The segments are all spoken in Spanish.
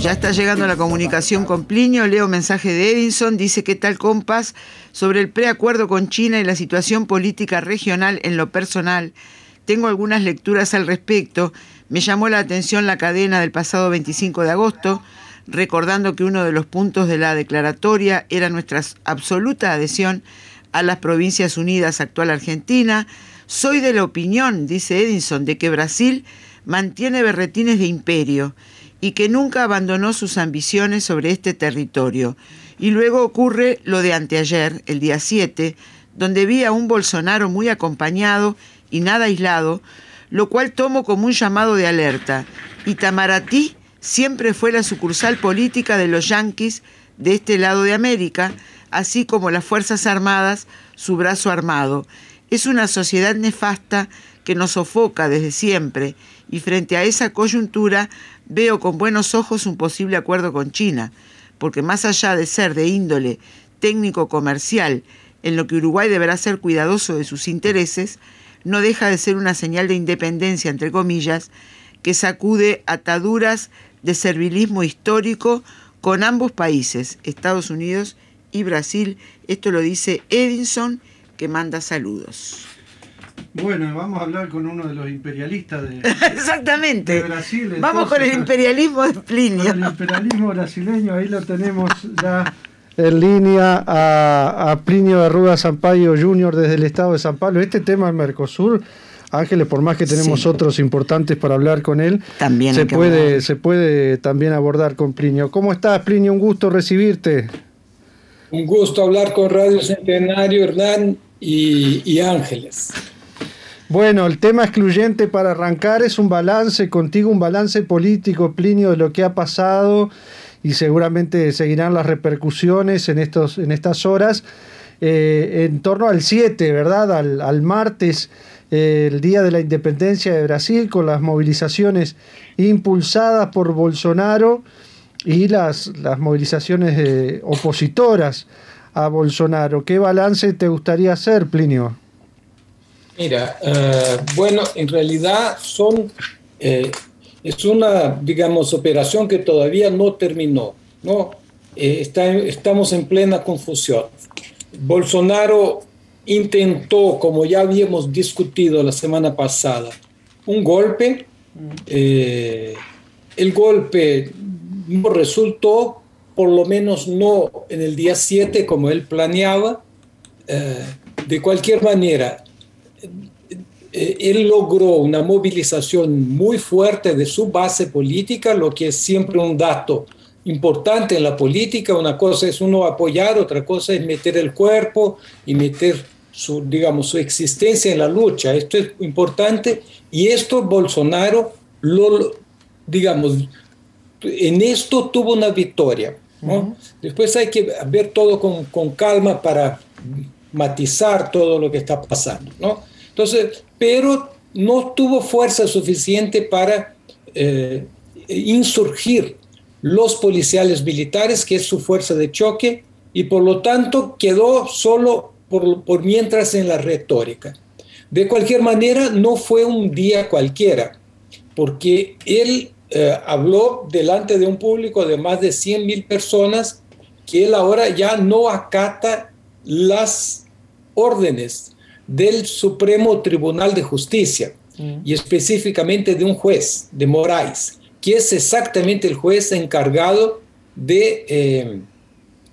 Ya está llegando la comunicación con Plinio, leo mensaje de Edinson, dice qué tal compas sobre el preacuerdo con China y la situación política regional en lo personal. Tengo algunas lecturas al respecto. Me llamó la atención la cadena del pasado 25 de agosto, recordando que uno de los puntos de la declaratoria era nuestra absoluta adhesión a las Provincias Unidas actual Argentina. Soy de la opinión, dice Edinson, de que Brasil mantiene berretines de imperio y que nunca abandonó sus ambiciones sobre este territorio. Y luego ocurre lo de anteayer, el día 7, donde vi a un Bolsonaro muy acompañado y nada aislado, lo cual tomo como un llamado de alerta. Itamaraty siempre fue la sucursal política de los yanquis de este lado de América, así como las Fuerzas Armadas, su brazo armado. Es una sociedad nefasta que nos sofoca desde siempre y frente a esa coyuntura veo con buenos ojos un posible acuerdo con China, porque más allá de ser de índole técnico-comercial, en lo que Uruguay deberá ser cuidadoso de sus intereses, no deja de ser una señal de independencia, entre comillas, que sacude ataduras de servilismo histórico con ambos países, Estados Unidos y Brasil. Esto lo dice Edinson, que manda saludos. Bueno, vamos a hablar con uno de los imperialistas de, Exactamente. Brasil. vamos con el imperialismo de Plinio. el imperialismo brasileño, ahí lo tenemos ya en línea a, Plinio de Arruda Sampaio Jr. desde el estado de San Pablo. Este tema del Mercosur, Ángeles, por más que tenemos otros importantes para hablar con él, también se, puede, se puede también abordar con Plinio. ¿Cómo estás, Plinio? Un gusto recibirte. Un gusto hablar con Radio Centenario, Hernán y, y Ángeles. Bueno, el tema excluyente para arrancar es un balance, contigo un balance político, Plinio, de lo que ha pasado y seguramente seguirán las repercusiones en, estos, en estas horas. Eh, en torno al 7, ¿verdad? Al, martes, eh, el Día de la Independencia de Brasil, con las movilizaciones impulsadas por Bolsonaro y las, las movilizaciones opositoras a Bolsonaro. ¿Qué balance te gustaría hacer, Plinio? Mira, eh, bueno, en realidad son, eh, es una, digamos, operación que todavía no terminó, ¿no? Eh, estamos en plena confusión. Bolsonaro intentó, como ya habíamos discutido la semana pasada, un golpe. el golpe no resultó, por lo menos no en el día 7 como él planeaba. de cualquier manera, él logró una movilización muy fuerte de su base política, lo que es siempre un dato importante en la política. Una cosa es uno apoyar, otra cosa es meter el cuerpo y meter su, digamos, su existencia en la lucha. Esto es importante y esto Bolsonaro, lo, digamos, en esto tuvo una victoria. Después hay que ver todo con, con calma para matizar todo lo que está pasando. ¿no? Entonces, pero no tuvo fuerza suficiente para eh, insurgir los policiales militares, que es su fuerza de choque, y por lo tanto quedó solo por, mientras en la retórica. De cualquier manera, no fue un día cualquiera, porque él eh, habló delante de un público de más de 100 mil personas que él ahora ya no acata las órdenes del Supremo Tribunal de Justicia mm. y específicamente de un juez, de Moraes, que es exactamente el juez encargado de, eh,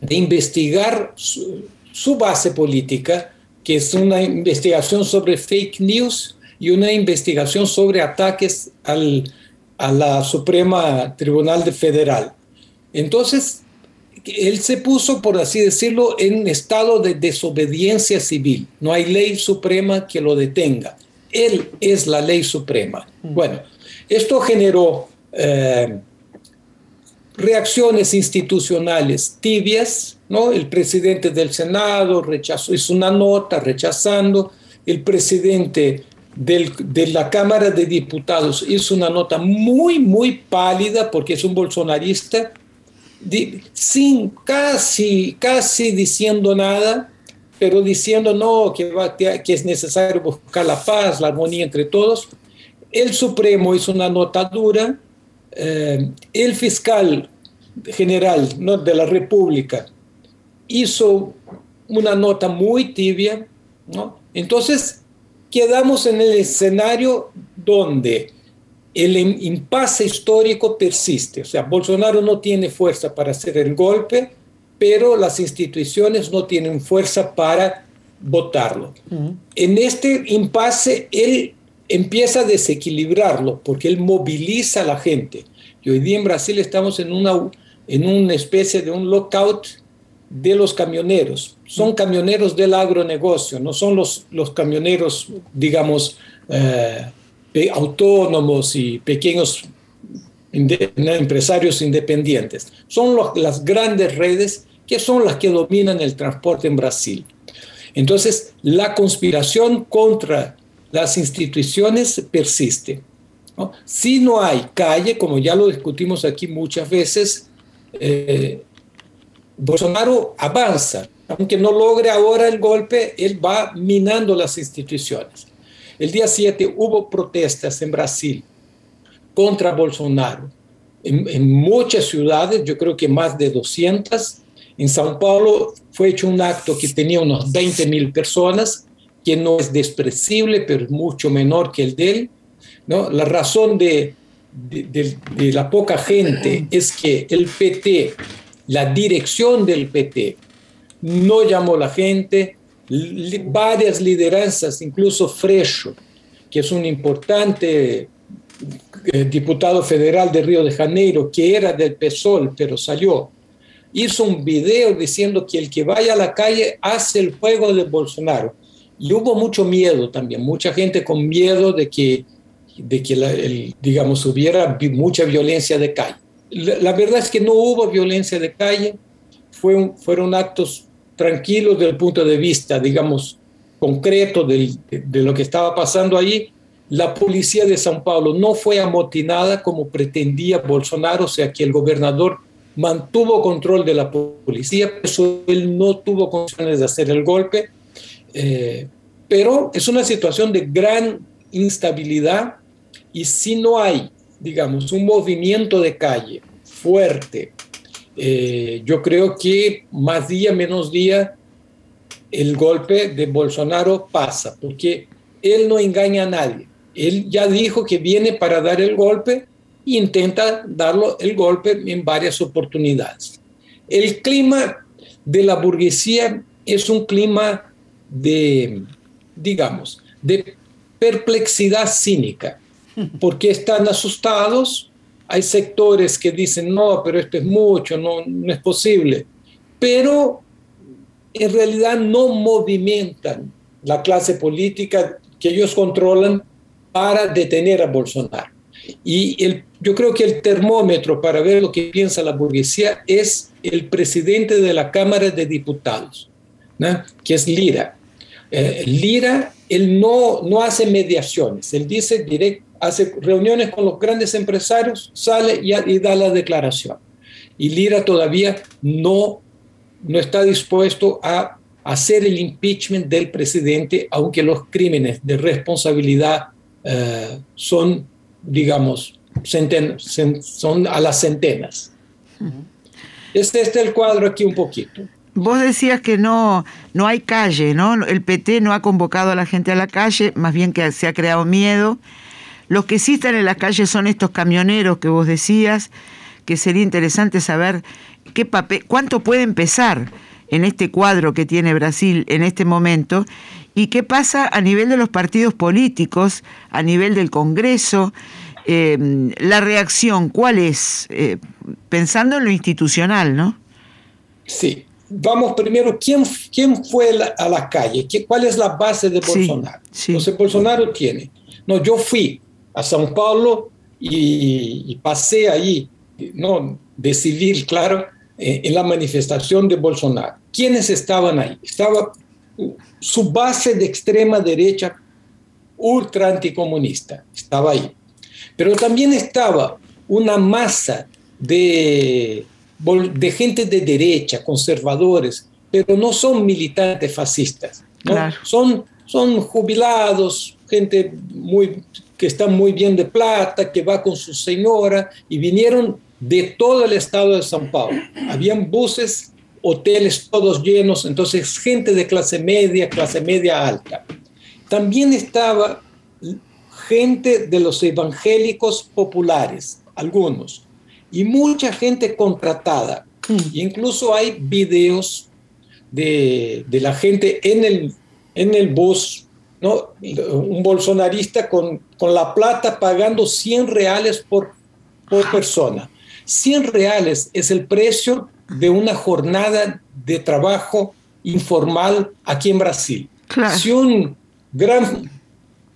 de investigar su, base política, que es una investigación sobre fake news y una investigación sobre ataques al, a la Suprema Tribunal de Federal. Entonces, él se puso, por así decirlo, en estado de desobediencia civil. No hay ley suprema que lo detenga. Él es la ley suprema. Mm. Bueno, esto generó, eh, reacciones institucionales tibias, ¿no? El presidente del Senado rechazó, hizo una nota rechazando, el presidente de la Cámara de Diputados hizo una nota muy, muy pálida porque es un bolsonarista, sin casi, casi diciendo nada, pero diciendo no, que, que es necesario buscar la paz, la armonía entre todos. El Supremo hizo una nota dura, eh, el fiscal general ¿no? de la República hizo una nota muy tibia, ¿no? Entonces, quedamos en el escenario donde el impasse histórico persiste. O sea, Bolsonaro no tiene fuerza para hacer el golpe, pero las instituciones no tienen fuerza para votarlo. En este impasse, él empieza a desequilibrarlo porque él moviliza a la gente. Y hoy día en Brasil estamos en una, en una especie de un lockout de los camioneros. Son camioneros del agronegocio, no son los, los camioneros, digamos, eh, autónomos y pequeños empresarios independientes. Son las grandes redes que son las que dominan el transporte en Brasil. Entonces, la conspiración contra las instituciones persiste. Si no hay calle, como ya lo discutimos aquí muchas veces, eh, Bolsonaro avanza, aunque no logre ahora el golpe, él va minando las instituciones. El día 7 hubo protestas en Brasil contra Bolsonaro. En, muchas ciudades, yo creo que más de 200, en Sao Paulo fue hecho un acto que tenía unos 20 mil personas, que no es despreciable, pero es mucho menor que el de él. ¿no? La razón de, de, de la poca gente es que el PT la dirección del PT no llamó a la gente, varias lideranzas, incluso Freixo, que es un importante eh, diputado federal de Río de Janeiro, que era del PSOL, pero salió, hizo un video diciendo que el que vaya a la calle hace el juego de Bolsonaro. Y hubo mucho miedo también, mucha gente con miedo de que, de que digamos, hubiera mucha violencia de calle la, verdad es que no hubo violencia de calle, fue fueron actos tranquilos desde el punto de vista, digamos, concreto de, lo que estaba pasando ahí. La policía de São Paulo no fue amotinada como pretendía Bolsonaro, o sea que el gobernador mantuvo control de la policía, él no tuvo condiciones de hacer el golpe, eh, pero es una situación de gran instabilidad y si no hay digamos, un movimiento de calle fuerte. Eh, yo creo que más día, menos día, el golpe de Bolsonaro pasa, porque él no engaña a nadie. Él ya dijo que viene para dar el golpe e intenta darlo el golpe en varias oportunidades. El clima de la burguesía es un clima de, digamos, de perplexidad cínica porque están asustados. Hay sectores que dicen, no, pero esto es mucho, no, no es posible. Pero en realidad no movimentan la clase política que ellos controlan para detener a Bolsonaro. Y el, yo creo que el termómetro para ver lo que piensa la burguesía es el presidente de la Cámara de Diputados, que es Lira. Eh, Lira, él no, no hace mediaciones, él dice directo hace reuniones con los grandes empresarios, sale y, da la declaración. Y Lira todavía no, no está dispuesto a hacer el impeachment del presidente, aunque los crímenes de responsabilidad eh, son, digamos, son a las centenas. Este, este es el cuadro aquí un poquito. Vos decías que no, no hay calle, ¿no? El PT no ha convocado a la gente a la calle, más bien que se ha creado miedo. Los que sí están en las calles son estos camioneros que vos decías, que sería interesante saber qué papel, cuánto puede empezar en este cuadro que tiene Brasil en este momento y qué pasa a nivel de los partidos políticos, a nivel del Congreso, eh, la reacción, ¿cuál es? Eh, pensando en lo institucional, ¿no? Sí. Vamos primero, ¿quién, quién fue a la calle? ¿Cuál es la base de Bolsonaro? Entonces, Bolsonaro tiene. No, yo fui, a São Paulo y, pasé ahí, no, de civil, claro, eh, en la manifestación de Bolsonaro. ¿Quiénes estaban ahí? Estaba su base de extrema derecha ultra anticomunista, estaba ahí. Pero también estaba una masa de, de gente de derecha, conservadores, pero no son militantes fascistas, son, son jubilados, gente muy, que está muy bien de plata, que va con su señora, y vinieron de todo el estado de São Paulo. Habían buses, hoteles todos llenos, entonces gente de clase media, clase media alta. También estaba gente de los evangélicos populares, algunos, y mucha gente contratada. Mm. Incluso hay videos de, la gente en el, en el bus, ¿no? un bolsonarista con, con la plata pagando 100 reales por, por persona. 100 reales es el precio de una jornada de trabajo informal aquí en Brasil. Si un gran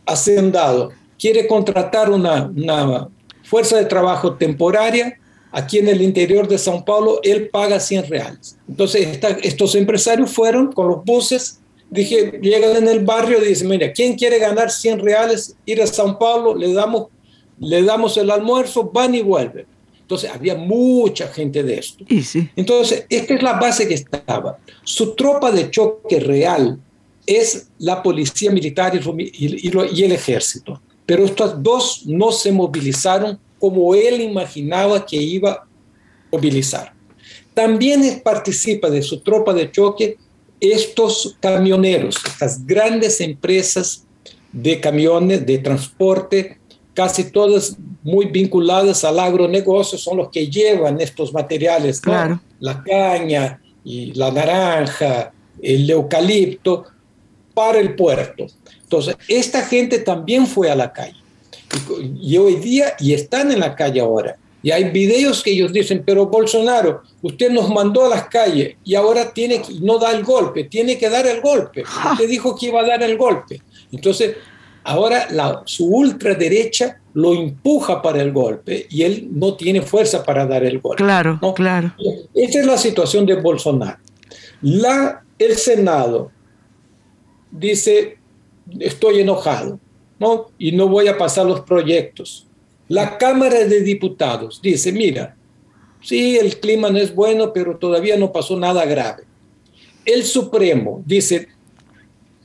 hacendado quiere contratar una, una, fuerza de trabajo temporaria, aquí en el interior de São Paulo, él paga 100 reales. Entonces, estos empresarios fueron con los buses, dije, llegan en el barrio y dicen, mira, ¿quién quiere ganar 100 reales, ir a São Paulo, le damos, le damos el almuerzo, van y vuelven. Entonces, había mucha gente de esto. Entonces, esta es la base que estaba. Su tropa de choque real es la policía militar y el ejército. Pero estos dos no se movilizaron como él imaginaba que iba a movilizar. También participa de su tropa de choque estos camioneros, estas grandes empresas de camiones, de transporte, casi todas muy vinculadas al agronegocio, son los que llevan estos materiales, la caña y la naranja, el eucalipto, para el puerto. Entonces, esta gente también fue a la calle. Y, hoy día, y están en la calle ahora. Y hay videos que ellos dicen, pero Bolsonaro, usted nos mandó a las calles y ahora tiene que, no da el golpe, tiene que dar el golpe. Usted dijo que iba a dar el golpe. Entonces, ahora la, su ultraderecha lo empuja para el golpe y él no tiene fuerza para dar el golpe. Claro, claro. Esta es la situación de Bolsonaro. La, el Senado dice, estoy enojado, ¿no? Y no voy a pasar los proyectos. La Cámara de Diputados dice, mira, sí, el clima no es bueno, pero todavía no pasó nada grave. El Supremo dice,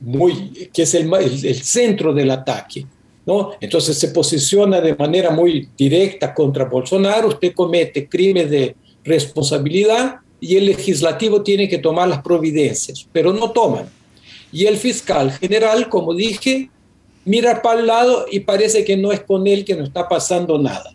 muy, que es el, el, centro del ataque, ¿no? Entonces se posiciona de manera muy directa contra Bolsonaro, usted comete crímenes de responsabilidad y el legislativo tiene que tomar las providencias, pero no toman. Y el fiscal general, como dije, mira para el lado y parece que no es con él que no está pasando nada.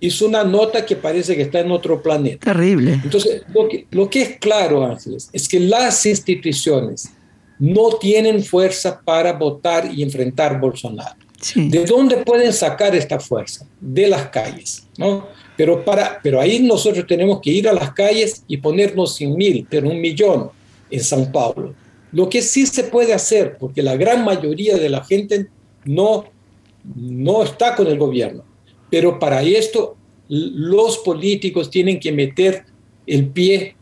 Hizo una nota que parece que está en otro planeta. Terrible. Entonces, lo que, lo que es claro, Ángeles, es que las instituciones no tienen fuerza para votar y enfrentar a Bolsonaro. ¿De dónde pueden sacar esta fuerza? De las calles, ¿no? Pero, para, pero ahí nosotros tenemos que ir a las calles y ponernos 100 mil, pero un millón en São Paulo. Lo que sí se puede hacer, porque la gran mayoría de la gente no, no está con el gobierno, pero para esto los políticos tienen que meter el pie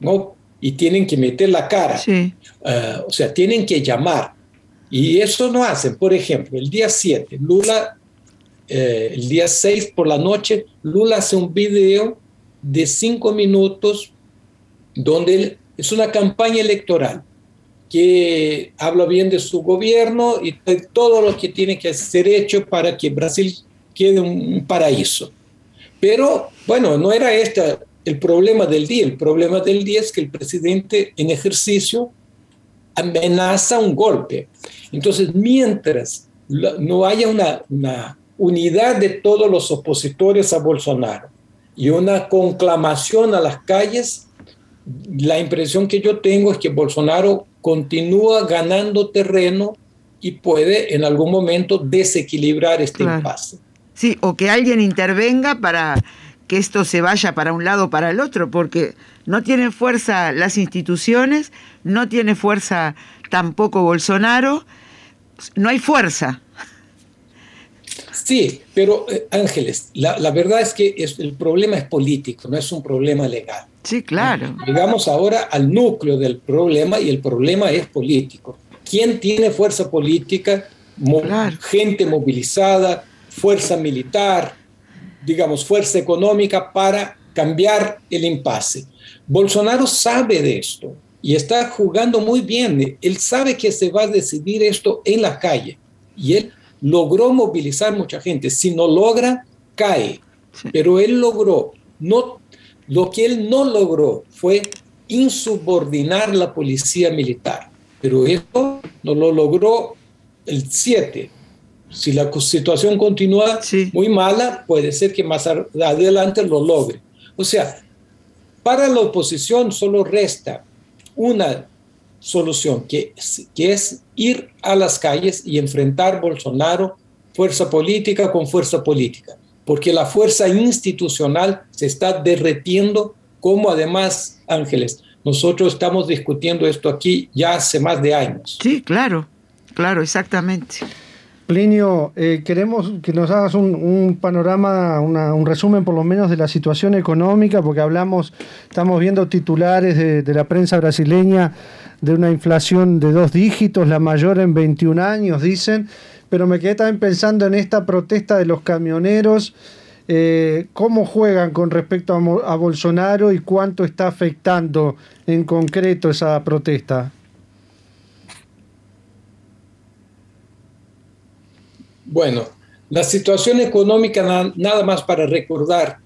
¿no? y tienen que meter la cara. Ah, o sea, tienen que llamar. Y eso no hacen. Por ejemplo, el día 7, Lula, eh, el día 6 por la noche, Lula hace un video de cinco minutos donde es una campaña electoral que habla bien de su gobierno y de todo lo que tiene que ser hecho para que Brasil quede un paraíso. Pero bueno, no era este el problema del día. El problema del día es que el presidente en ejercicio amenaza un golpe. Entonces, mientras no haya una, una unidad de todos los opositores a Bolsonaro y una conclamación a las calles, la impresión que yo tengo es que Bolsonaro continúa ganando terreno y puede en algún momento desequilibrar este impasse. Sí, o que alguien intervenga para que esto se vaya para un lado o para el otro, porque no tienen fuerza las instituciones, no tiene fuerza tampoco Bolsonaro, no hay fuerza. Sí, pero eh, Ángeles, la, la, verdad es que es, el problema es político, no es un problema legal. Sí, claro. Llegamos ahora al núcleo del problema y el problema es político. ¿Quién tiene fuerza política? Claro. Gente movilizada, fuerza militar, digamos, fuerza económica para cambiar el impasse. Bolsonaro sabe de esto y está jugando muy bien. Él sabe que se va a decidir esto en la calle y él logró movilizar mucha gente. Si no logra, cae. Pero él logró. No, lo que él no logró fue insubordinar la policía militar. Pero esto no lo logró el 7. Si la situación continúa muy mala, puede ser que más adelante lo logre. O sea, para la oposición solo resta una solución, que, que es ir a las calles y enfrentar Bolsonaro fuerza política con fuerza política, porque la fuerza institucional se está derretiendo, como además, Ángeles, nosotros estamos discutiendo esto aquí ya hace más de años. Sí, claro, claro, exactamente. Plinio, eh, queremos que nos hagas un, panorama, un resumen por lo menos de la situación económica, porque hablamos, estamos viendo titulares de, de la prensa brasileña de una inflación de dos dígitos, la mayor en 21 años, dicen, pero me quedé también pensando en esta protesta de los camioneros, eh, cómo juegan con respecto a, Bolsonaro y cuánto está afectando en concreto esa protesta. Bueno, la situación económica, nada más para recordar,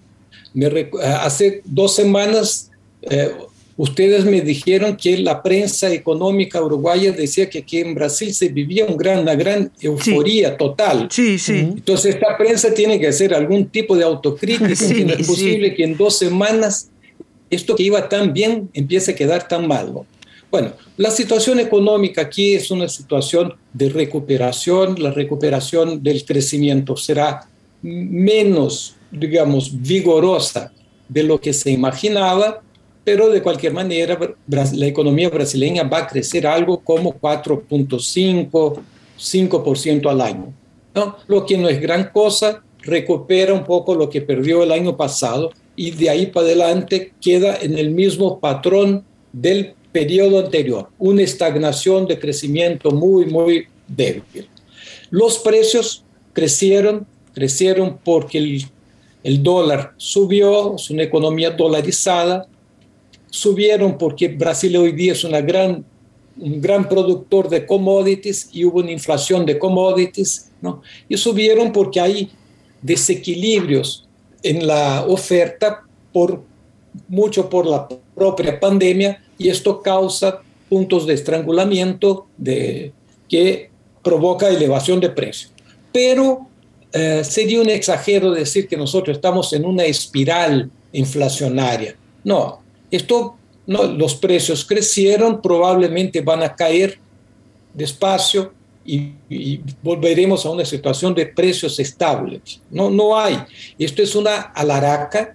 hace dos semanas eh, Ustedes me dijeron que la prensa económica uruguaya decía que aquí en Brasil se vivía un gran, una gran euforía total. Sí, sí. Entonces esta prensa tiene que hacer algún tipo de autocrítica. Sí, no es posible que en dos semanas esto que iba tan bien empiece a quedar tan mal. Bueno, la situación económica aquí es una situación de recuperación. La recuperación del crecimiento será menos, digamos, vigorosa de lo que se imaginaba pero de cualquier manera la economía brasileña va a crecer algo como 4.5, 5% al año. ¿no? Lo que no es gran cosa, recupera un poco lo que perdió el año pasado y de ahí para adelante queda en el mismo patrón del periodo anterior, una estagnación de crecimiento muy, muy débil. Los precios crecieron, crecieron porque el, el dólar subió, es una economía dolarizada, subieron porque Brasil hoy día es una gran, un gran productor de commodities y hubo una inflación de commodities, ¿no? Y subieron porque hay desequilibrios en la oferta por mucho por la propia pandemia y esto causa puntos de estrangulamiento de, que provoca elevación de precios. Pero eh, sería un exagero decir que nosotros estamos en una espiral inflacionaria. No, esto, no, los precios crecieron, probablemente van a caer despacio y, volveremos a una situación de precios estables. No, no hay. Esto es una alaraca.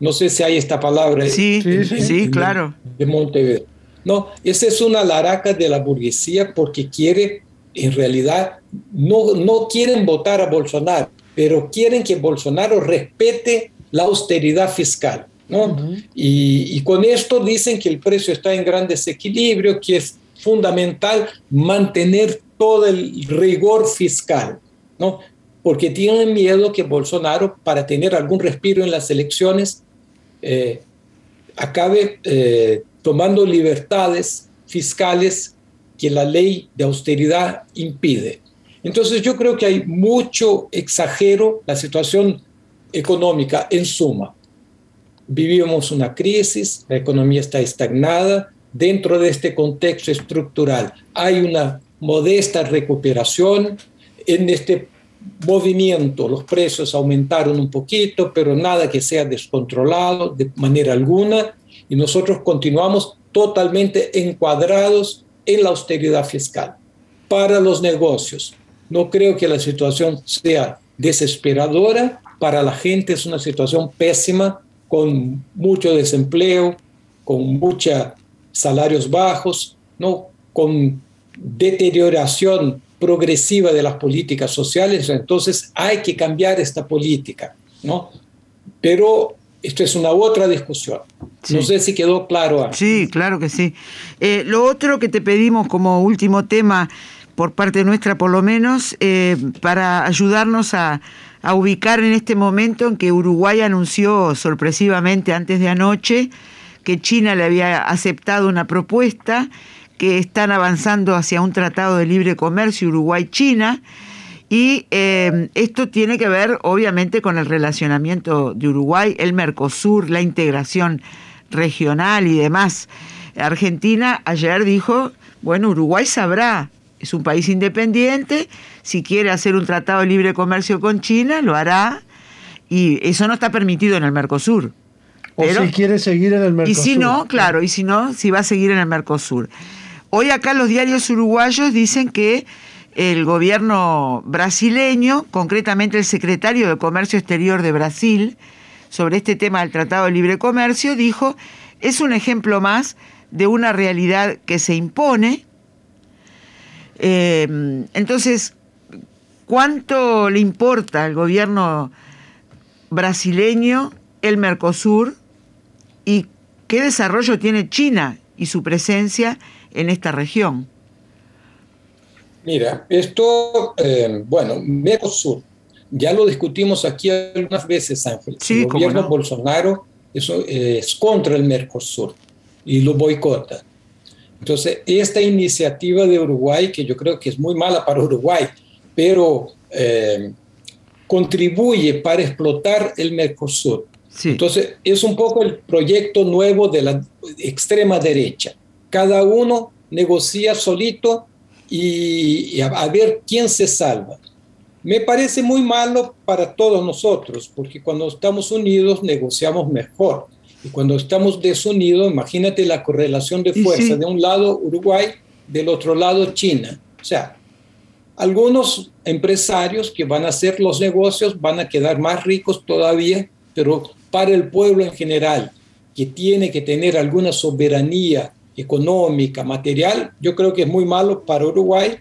No sé si hay esta palabra. Sí, sí, claro. De Montevideo. No, esa es una alaraca de la burguesía porque quiere, en realidad, no, no quieren votar a Bolsonaro, pero quieren que Bolsonaro respete la austeridad fiscal. ¿No? y, con esto dicen que el precio está en gran desequilibrio, que es fundamental mantener todo el rigor fiscal, ¿no? porque tienen miedo que Bolsonaro, para tener algún respiro en las elecciones, eh, acabe eh, tomando libertades fiscales que la ley de austeridad impide. Entonces yo creo que hay mucho exagero la situación económica en suma vivimos una crisis, la economía está estagnada. Dentro de este contexto estructural hay una modesta recuperación. En este movimiento los precios aumentaron un poquito, pero nada que sea descontrolado de manera alguna. Y nosotros continuamos totalmente encuadrados en la austeridad fiscal. Para los negocios, no creo que la situación sea desesperadora. Para la gente es una situación pésima con mucho desempleo, con muchos salarios bajos, ¿no? con deterioración progresiva de las políticas sociales, entonces hay que cambiar esta política, ¿no? Pero esto es una otra discusión. No sé si quedó claro. Sí, claro que sí. Eh, lo otro que te pedimos como último tema, por parte nuestra por lo menos, eh, para ayudarnos a, a ubicar en este momento en que Uruguay anunció sorpresivamente antes de anoche que China le había aceptado una propuesta, que están avanzando hacia un tratado de libre comercio Uruguay-China y eh, esto tiene que ver, obviamente, con el relacionamiento de Uruguay, el Mercosur, la integración regional y demás. Argentina ayer dijo, bueno, Uruguay sabrá, es un país independiente, si quiere hacer un tratado de libre comercio con China, lo hará, y eso no está permitido en el Mercosur. o si quiere seguir en el Mercosur. Y si no, claro, y si no, si va a seguir en el Mercosur. Hoy acá los diarios uruguayos dicen que el gobierno brasileño, concretamente el secretario de Comercio Exterior de Brasil, sobre este tema del Tratado de Libre Comercio, dijo, es un ejemplo más de una realidad que se impone. Eh, entonces, ¿cuánto le importa al gobierno brasileño el Mercosur y qué desarrollo tiene China y su presencia en esta región? Mira, esto, eh, bueno, Mercosur, ya lo discutimos aquí algunas veces, Ángel. el gobierno Bolsonaro eso, es contra el Mercosur y lo boicota. Entonces, esta iniciativa de Uruguay, que yo creo que es muy mala para Uruguay, pero eh, contribuye para explotar el Mercosur. Entonces, es un poco el proyecto nuevo de la extrema derecha. Cada uno negocia solito y, a, ver quién se salva. Me parece muy malo para todos nosotros, porque cuando estamos unidos negociamos mejor. Y cuando estamos desunidos, imagínate la correlación de fuerza. De un lado Uruguay, del otro lado China. O sea, algunos empresarios que van a hacer los negocios van a quedar más ricos todavía, pero para el pueblo en general, que tiene que tener alguna soberanía económica, material, yo creo que es muy malo para Uruguay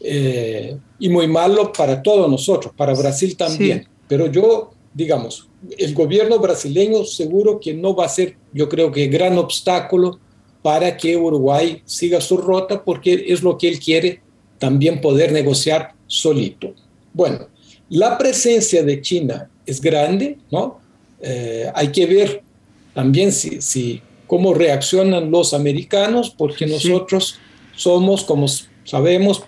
eh, y muy malo para todos nosotros, para Brasil también. Pero yo, digamos, el gobierno brasileño seguro que no va a ser, yo creo que gran obstáculo para que Uruguay siga su ruta, porque es lo que él quiere, también poder negociar solito. Bueno, la presencia de China es grande, ¿no? Eh, hay que ver también si, si cómo reaccionan los americanos, porque nosotros somos, como sabemos,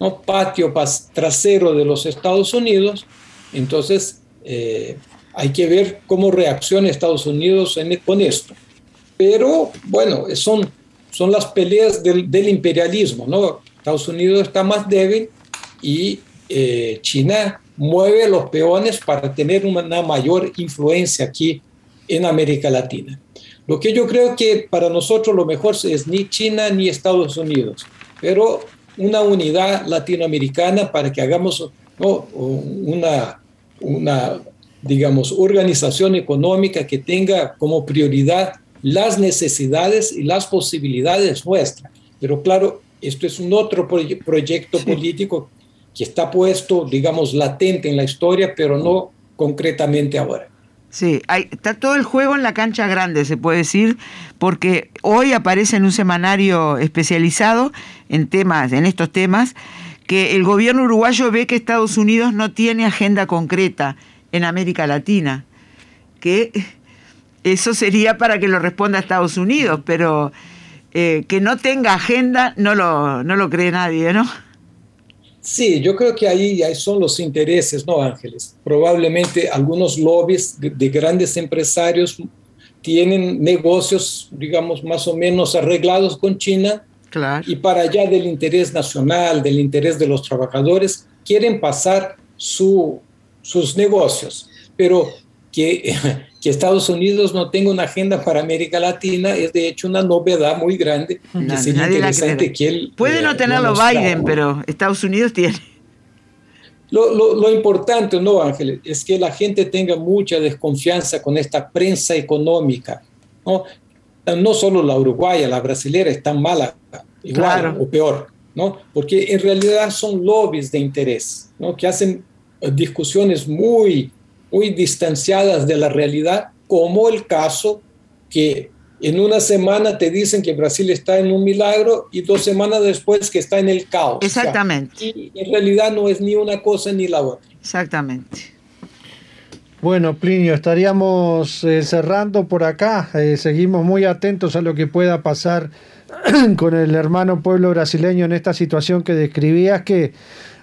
¿no? patio trasero de los Estados Unidos, entonces eh, hay que ver cómo reacciona Estados Unidos en, con esto. Pero bueno, son, son las peleas del, imperialismo, ¿no? Estados Unidos está más débil y eh, China mueve los peones para tener una mayor influencia aquí en América Latina. Lo que yo creo que para nosotros lo mejor es ni China ni Estados Unidos, pero una unidad latinoamericana para que hagamos una, una, digamos, organización económica que tenga como prioridad las necesidades y las posibilidades nuestras. Pero claro, esto es un otro proyecto político que está puesto, digamos, latente en la historia, pero no concretamente ahora. Sí, está todo el juego en la cancha grande, se puede decir, porque hoy aparece en un semanario especializado en temas, en estos temas, que el gobierno uruguayo ve que Estados Unidos no tiene agenda concreta en América Latina, que eso sería para que lo responda Estados Unidos, pero eh, que no tenga agenda no lo, no lo cree nadie, ¿no? Sí, yo creo que ahí, ahí son los intereses, ¿no, Ángeles? Probablemente algunos lobbies de, grandes empresarios tienen negocios, digamos, más o menos arreglados con China. Claro. Y para allá del interés nacional, del interés de los trabajadores, quieren pasar su, sus negocios. Pero que, que, Estados Unidos no tenga una agenda para América Latina es de hecho una novedad muy grande. que sería interesante que él, Puede no tenerlo Biden, pero Estados Unidos tiene. Lo, lo, lo, importante, ¿no, Ángel? Es que la gente tenga mucha desconfianza con esta prensa económica. No, no solo la uruguaya, la brasilera está mala, igual o peor. ¿no? Porque en realidad son lobbies de interés, ¿no? Que hacen eh, discusiones muy, muy distanciadas de la realidad, como el caso que en una semana te dicen que Brasil está en un milagro y dos semanas después que está en el caos. Exactamente. y en realidad no es ni una cosa ni la otra. Exactamente. Bueno, Plinio, estaríamos eh, cerrando por acá. Eh, seguimos muy atentos a lo que pueda pasar con el hermano pueblo brasileño en esta situación que describías, que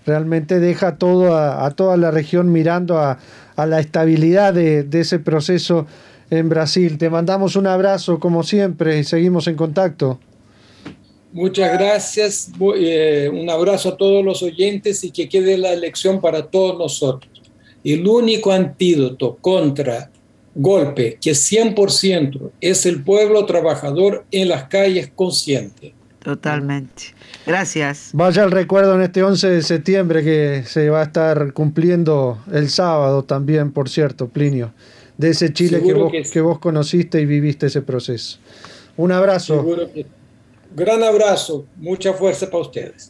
realmente deja todo a, toda la región mirando a, la estabilidad de, ese proceso en Brasil. Te mandamos un abrazo como siempre y seguimos en contacto. Muchas gracias, eh, un abrazo a todos los oyentes y que quede la lección para todos nosotros el único antídoto contra golpe, que 100% es el pueblo trabajador en las calles consciente. Totalmente. Gracias. Vaya el recuerdo en este 11 de septiembre que se va a estar cumpliendo el sábado también, por cierto, Plinio, de ese Chile que vos, que, vos, conociste y viviste ese proceso. Un abrazo. Gran abrazo, mucha fuerza para ustedes.